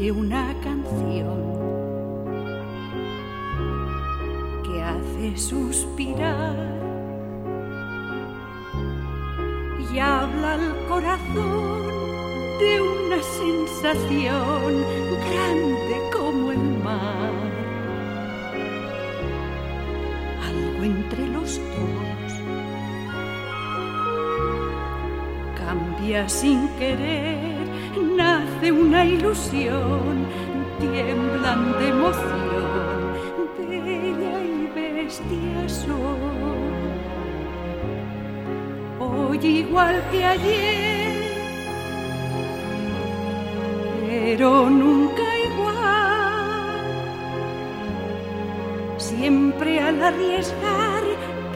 nace una canción que hace suspirar y habla al corazón de una sensación grande como el mar. Algo entre los dos cambia sin querer, nace una ilusión, tiemblan de emoción, bella y bestia son. Hoy igual que ayer, pero nunca igual. Siempre al arriesgar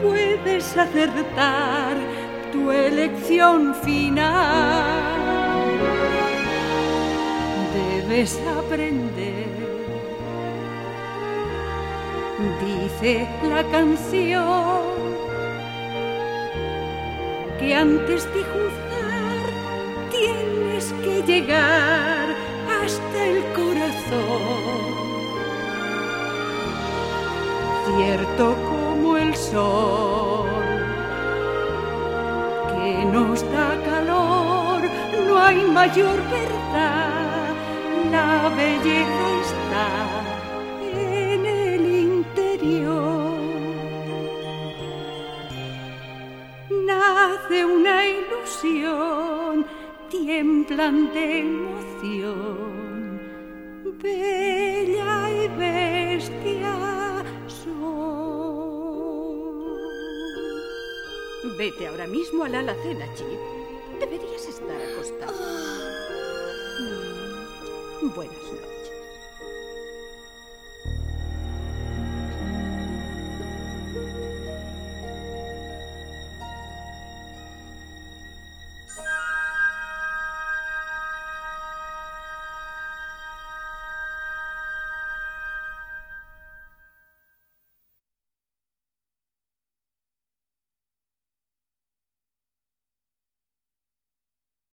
puedes acertar tu elección final. Debes aprender, dice la canción que antes de juzgar tienes que llegar hasta el corazón. Cierto como el sol, que nos da calor, no hay mayor verdad, la belleza está en el interior. nace una ilusión, tiemblan de emoción, bella y bestia son. Vete ahora mismo a la alacena, Chip. Deberías estar acostado. Mm, Buenas noches.